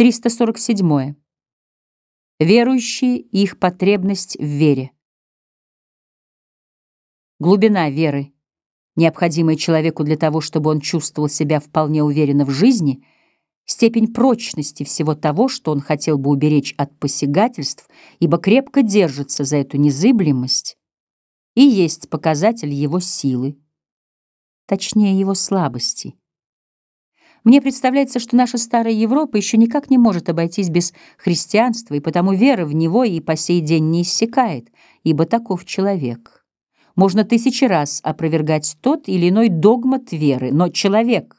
347. Верующие и их потребность в вере. Глубина веры, необходимая человеку для того, чтобы он чувствовал себя вполне уверенно в жизни, степень прочности всего того, что он хотел бы уберечь от посягательств, ибо крепко держится за эту незыблемость, и есть показатель его силы, точнее его слабости. Мне представляется, что наша старая Европа еще никак не может обойтись без христианства, и потому вера в него и по сей день не иссякает, ибо таков человек. Можно тысячи раз опровергать тот или иной догмат веры, но человек,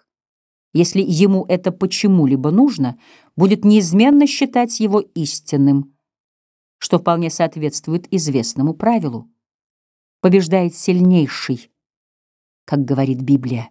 если ему это почему-либо нужно, будет неизменно считать его истинным, что вполне соответствует известному правилу. Побеждает сильнейший, как говорит Библия.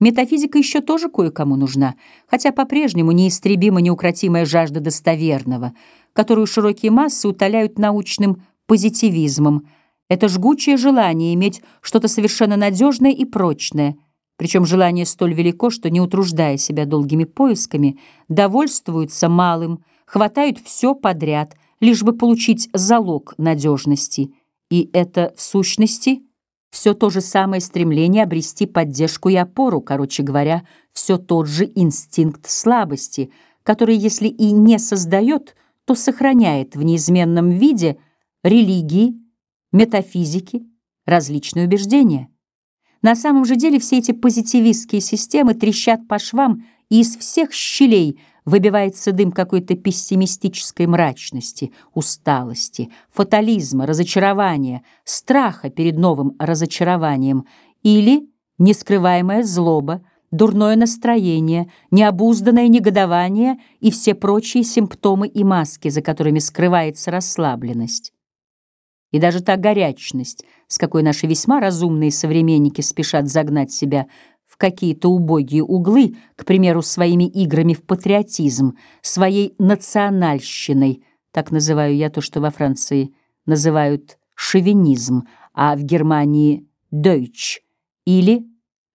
Метафизика еще тоже кое-кому нужна, хотя по-прежнему неистребима неукротимая жажда достоверного, которую широкие массы утоляют научным позитивизмом. Это жгучее желание иметь что-то совершенно надежное и прочное, причем желание столь велико, что, не утруждая себя долгими поисками, довольствуются малым, хватают все подряд, лишь бы получить залог надежности. И это, в сущности, — все то же самое стремление обрести поддержку и опору, короче говоря, все тот же инстинкт слабости, который, если и не создает, то сохраняет в неизменном виде религии, метафизики, различные убеждения. На самом же деле все эти позитивистские системы трещат по швам, и из всех щелей выбивается дым какой-то пессимистической мрачности, усталости, фатализма, разочарования, страха перед новым разочарованием или нескрываемая злоба, дурное настроение, необузданное негодование и все прочие симптомы и маски, за которыми скрывается расслабленность. И даже та горячность, с какой наши весьма разумные современники спешат загнать себя какие-то убогие углы, к примеру, своими играми в патриотизм, своей национальщиной, так называю я то, что во Франции называют шовинизм, а в Германии «дойч», или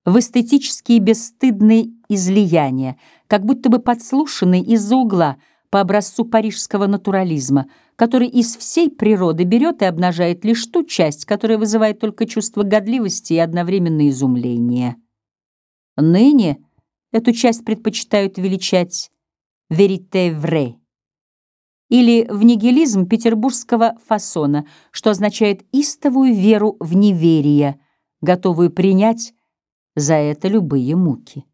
в эстетические бесстыдные излияния, как будто бы подслушанные из-за угла по образцу парижского натурализма, который из всей природы берет и обнажает лишь ту часть, которая вызывает только чувство годливости и одновременно изумление. Ныне эту часть предпочитают величать «верите вре» или в нигилизм петербургского фасона, что означает истовую веру в неверие, готовую принять за это любые муки.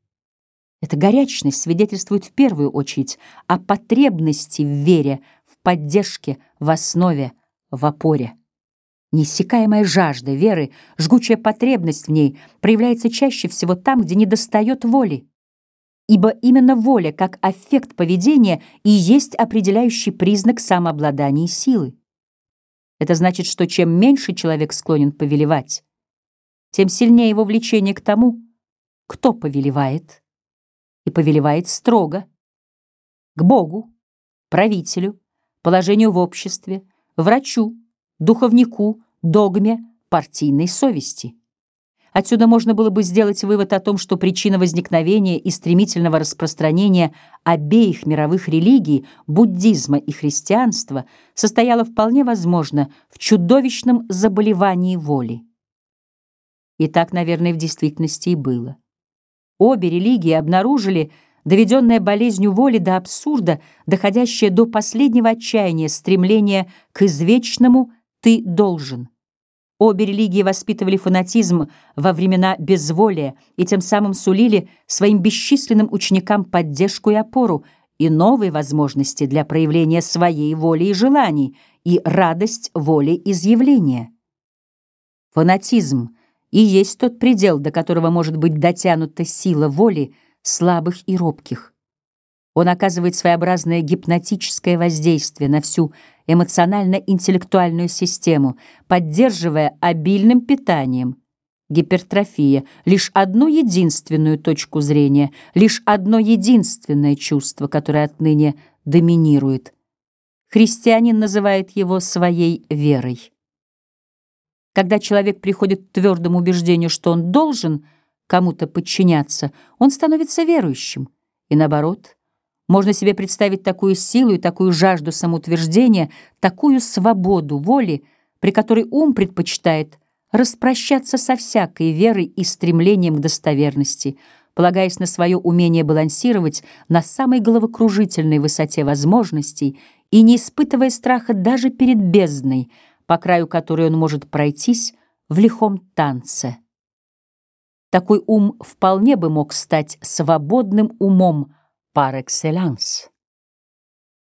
Эта горячность свидетельствует в первую очередь о потребности в вере, в поддержке, в основе, в опоре. Неиссякаемая жажда веры, жгучая потребность в ней проявляется чаще всего там, где недостает воли. Ибо именно воля, как аффект поведения, и есть определяющий признак самообладания силы. Это значит, что чем меньше человек склонен повелевать, тем сильнее его влечение к тому, кто повелевает, и повелевает строго, к Богу, правителю, положению в обществе, врачу, духовнику, догме, партийной совести. Отсюда можно было бы сделать вывод о том, что причина возникновения и стремительного распространения обеих мировых религий, буддизма и христианства, состояла вполне возможно в чудовищном заболевании воли. И так, наверное, в действительности и было. Обе религии обнаружили доведенное болезнью воли до абсурда, доходящее до последнего отчаяния стремление к извечному ты должен. Обе религии воспитывали фанатизм во времена безволия и тем самым сулили своим бесчисленным ученикам поддержку и опору, и новые возможности для проявления своей воли и желаний, и радость воли изъявления. Фанатизм и есть тот предел, до которого может быть дотянута сила воли слабых и робких. Он оказывает своеобразное гипнотическое воздействие на всю эмоционально-интеллектуальную систему, поддерживая обильным питанием. Гипертрофия — лишь одну единственную точку зрения, лишь одно единственное чувство, которое отныне доминирует. Христианин называет его своей верой. Когда человек приходит к твердому убеждению, что он должен кому-то подчиняться, он становится верующим, и наоборот — Можно себе представить такую силу и такую жажду самоутверждения, такую свободу воли, при которой ум предпочитает распрощаться со всякой верой и стремлением к достоверности, полагаясь на свое умение балансировать на самой головокружительной высоте возможностей и не испытывая страха даже перед бездной, по краю которой он может пройтись в лихом танце. Такой ум вполне бы мог стать свободным умом par excellence.